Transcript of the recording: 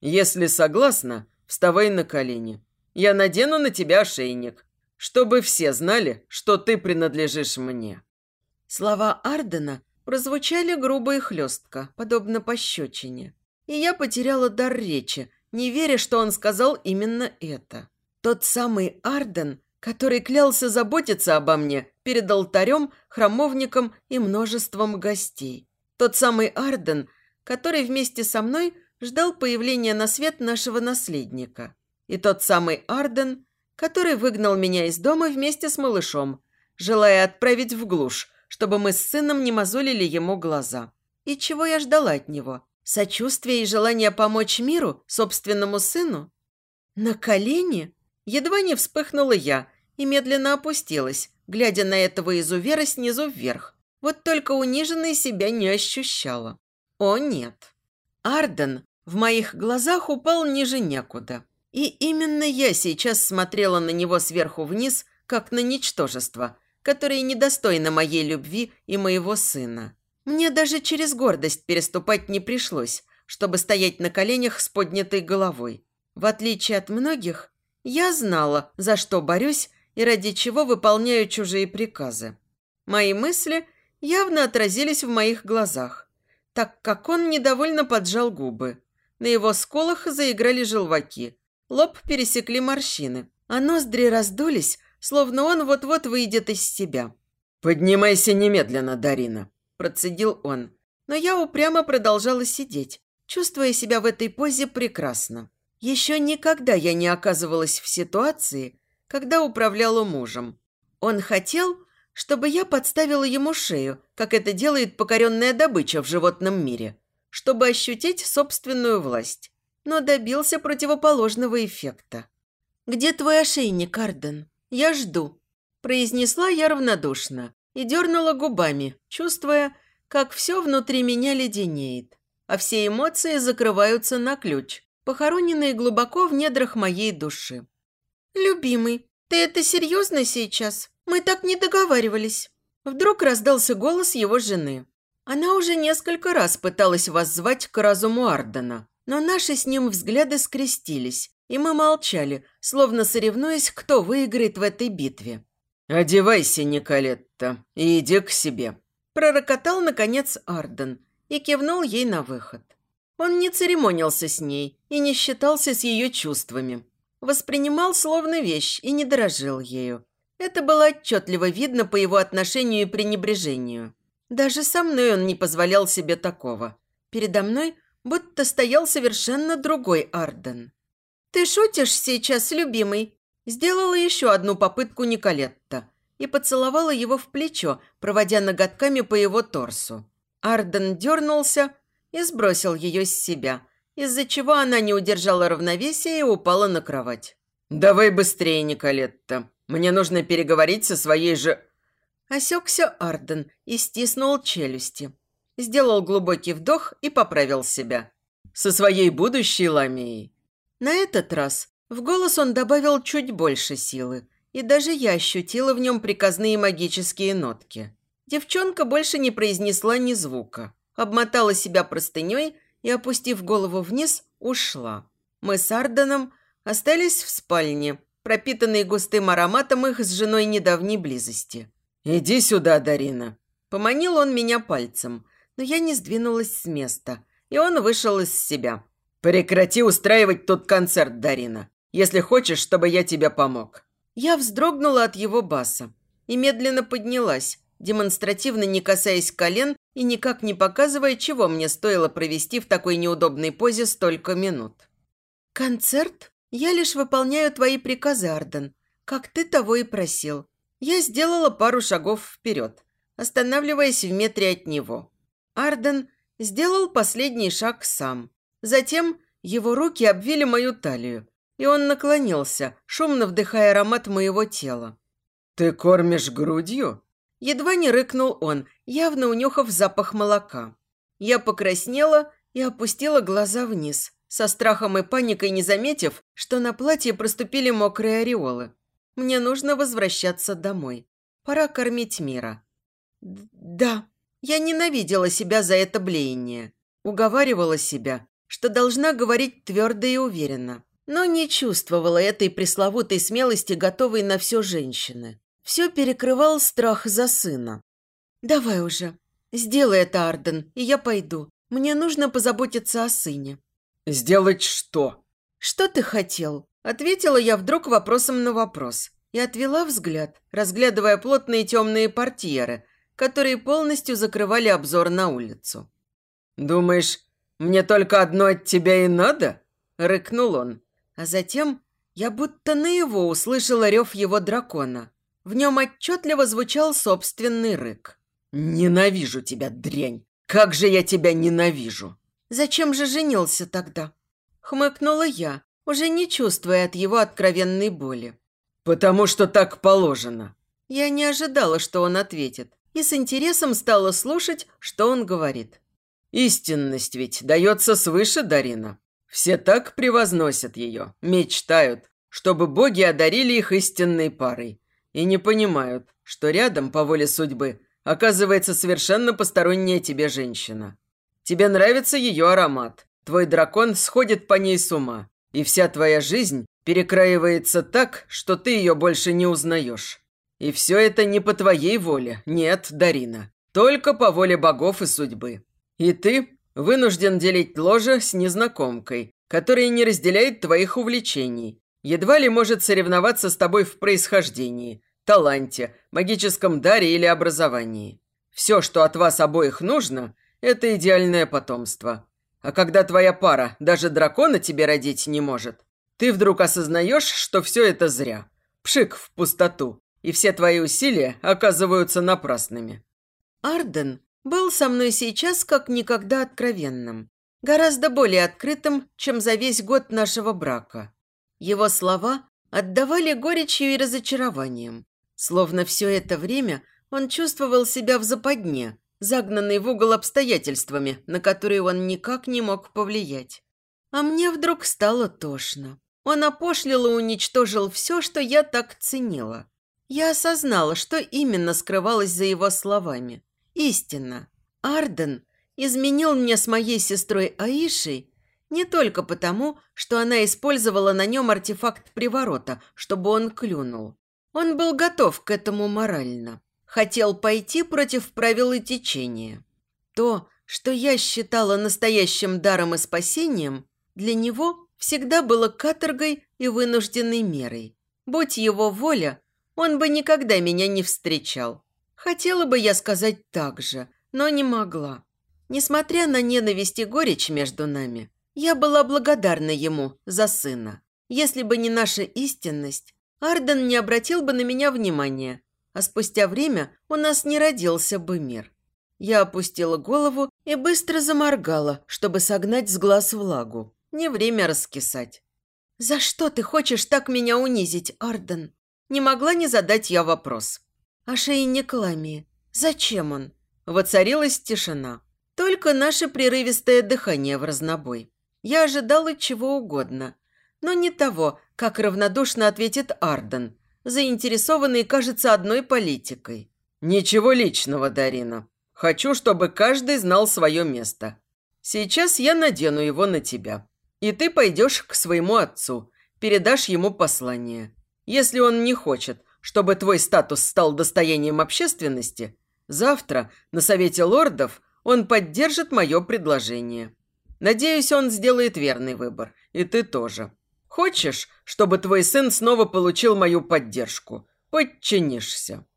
Если согласна, вставай на колени. Я надену на тебя ошейник, чтобы все знали, что ты принадлежишь мне». Слова Ардена прозвучали грубо и хлестко, подобно пощечине. И я потеряла дар речи, не веря, что он сказал именно это. Тот самый Арден, который клялся заботиться обо мне перед алтарем, храмовником и множеством гостей. Тот самый Арден, который вместе со мной ждал появления на свет нашего наследника. И тот самый Арден, который выгнал меня из дома вместе с малышом, желая отправить в глушь, чтобы мы с сыном не мозолили ему глаза. И чего я ждала от него? Сочувствие и желание помочь миру, собственному сыну? На колени? Едва не вспыхнула я и медленно опустилась, глядя на этого изувера снизу вверх. Вот только униженной себя не ощущала. О нет. Арден в моих глазах упал ниже некуда. И именно я сейчас смотрела на него сверху вниз, как на ничтожество, которое недостойно моей любви и моего сына. Мне даже через гордость переступать не пришлось, чтобы стоять на коленях с поднятой головой. В отличие от многих, я знала, за что борюсь и ради чего выполняю чужие приказы. Мои мысли явно отразились в моих глазах, так как он недовольно поджал губы. На его скулах заиграли желваки, лоб пересекли морщины, а ноздри раздулись, словно он вот-вот выйдет из себя. «Поднимайся немедленно, Дарина», процедил он. Но я упрямо продолжала сидеть, чувствуя себя в этой позе прекрасно. Еще никогда я не оказывалась в ситуации, когда управляла мужем. Он хотел, чтобы я подставила ему шею, как это делает покоренная добыча в животном мире, чтобы ощутить собственную власть, но добился противоположного эффекта. «Где твой ошейник, Арден? Я жду», – произнесла я равнодушно и дернула губами, чувствуя, как все внутри меня леденеет, а все эмоции закрываются на ключ, похороненные глубоко в недрах моей души. «Любимый, ты это серьезно сейчас? Мы так не договаривались». Вдруг раздался голос его жены. Она уже несколько раз пыталась воззвать к разуму Ардена, но наши с ним взгляды скрестились, и мы молчали, словно соревнуясь, кто выиграет в этой битве. «Одевайся, Николетта, и иди к себе», – пророкотал, наконец, Арден и кивнул ей на выход. Он не церемонился с ней и не считался с ее чувствами. Воспринимал словно вещь и не дорожил ею. Это было отчетливо видно по его отношению и пренебрежению. Даже со мной он не позволял себе такого. Передо мной будто стоял совершенно другой Арден. «Ты шутишь сейчас, любимый?» Сделала еще одну попытку Николетта и поцеловала его в плечо, проводя ноготками по его торсу. Арден дернулся и сбросил ее с себя, из-за чего она не удержала равновесия и упала на кровать. «Давай быстрее, Николетта. Мне нужно переговорить со своей же...» Осекся Арден и стиснул челюсти. Сделал глубокий вдох и поправил себя. «Со своей будущей ламией». На этот раз в голос он добавил чуть больше силы, и даже я ощутила в нем приказные магические нотки. Девчонка больше не произнесла ни звука, обмотала себя простыней и, опустив голову вниз, ушла. Мы с Арденом остались в спальне, пропитанной густым ароматом их с женой недавней близости. «Иди сюда, Дарина!» Поманил он меня пальцем, но я не сдвинулась с места, и он вышел из себя. «Прекрати устраивать тут концерт, Дарина если хочешь, чтобы я тебе помог». Я вздрогнула от его баса и медленно поднялась, демонстративно не касаясь колен и никак не показывая, чего мне стоило провести в такой неудобной позе столько минут. «Концерт? Я лишь выполняю твои приказы, Арден, как ты того и просил». Я сделала пару шагов вперед, останавливаясь в метре от него. Арден сделал последний шаг сам. Затем его руки обвили мою талию, и он наклонился, шумно вдыхая аромат моего тела. «Ты кормишь грудью?» Едва не рыкнул он, явно унюхав запах молока. Я покраснела и опустила глаза вниз, со страхом и паникой не заметив, что на платье проступили мокрые ореолы. Мне нужно возвращаться домой. Пора кормить мира. Да, я ненавидела себя за это блеяние. Уговаривала себя что должна говорить твердо и уверенно, но не чувствовала этой пресловутой смелости, готовой на все женщины. Все перекрывал страх за сына. «Давай уже. Сделай это, Арден, и я пойду. Мне нужно позаботиться о сыне». «Сделать что?» «Что ты хотел?» Ответила я вдруг вопросом на вопрос и отвела взгляд, разглядывая плотные темные портьеры, которые полностью закрывали обзор на улицу. «Думаешь, мне только одно от тебя и надо?» – рыкнул он. А затем я будто на его услышала рев его дракона. В нем отчетливо звучал собственный рык. «Ненавижу тебя, дрянь! Как же я тебя ненавижу!» «Зачем же женился тогда?» Хмыкнула я, уже не чувствуя от его откровенной боли. «Потому что так положено». Я не ожидала, что он ответит, и с интересом стала слушать, что он говорит. «Истинность ведь дается свыше, Дарина. Все так превозносят ее, мечтают, чтобы боги одарили их истинной парой, и не понимают, что рядом, по воле судьбы, оказывается совершенно посторонняя тебе женщина. Тебе нравится ее аромат, твой дракон сходит по ней с ума, и вся твоя жизнь перекраивается так, что ты ее больше не узнаешь. И все это не по твоей воле, нет, Дарина, только по воле богов и судьбы. И ты вынужден делить ложе с незнакомкой, которая не разделяет твоих увлечений, едва ли может соревноваться с тобой в происхождении, таланте, магическом даре или образовании. Все, что от вас обоих нужно, это идеальное потомство. А когда твоя пара даже дракона тебе родить не может, ты вдруг осознаешь, что все это зря. Пшик в пустоту, и все твои усилия оказываются напрасными. Арден был со мной сейчас как никогда откровенным. Гораздо более открытым, чем за весь год нашего брака. Его слова отдавали горечью и разочарованием. Словно все это время он чувствовал себя в западне, загнанный в угол обстоятельствами, на которые он никак не мог повлиять. А мне вдруг стало тошно. Он опошлил и уничтожил все, что я так ценила. Я осознала, что именно скрывалось за его словами. Истинно. Арден изменил мне с моей сестрой Аишей не только потому, что она использовала на нем артефакт приворота, чтобы он клюнул. Он был готов к этому морально хотел пойти против правил и течения. То, что я считала настоящим даром и спасением, для него всегда было каторгой и вынужденной мерой. Будь его воля, он бы никогда меня не встречал. Хотела бы я сказать так же, но не могла. Несмотря на ненависть и горечь между нами, я была благодарна ему за сына. Если бы не наша истинность, Арден не обратил бы на меня внимания а спустя время у нас не родился бы мир. Я опустила голову и быстро заморгала, чтобы согнать с глаз влагу. Не время раскисать. «За что ты хочешь так меня унизить, Арден?» Не могла не задать я вопрос. «Ошейник Ламии. Зачем он?» Воцарилась тишина. Только наше прерывистое дыхание в разнобой. Я ожидала чего угодно, но не того, как равнодушно ответит Арден, заинтересованный, кажется, одной политикой. «Ничего личного, Дарина. Хочу, чтобы каждый знал свое место. Сейчас я надену его на тебя. И ты пойдешь к своему отцу, передашь ему послание. Если он не хочет, чтобы твой статус стал достоянием общественности, завтра на Совете лордов он поддержит мое предложение. Надеюсь, он сделает верный выбор, и ты тоже. Хочешь, чтобы твой сын снова получил мою поддержку? Подчинишься».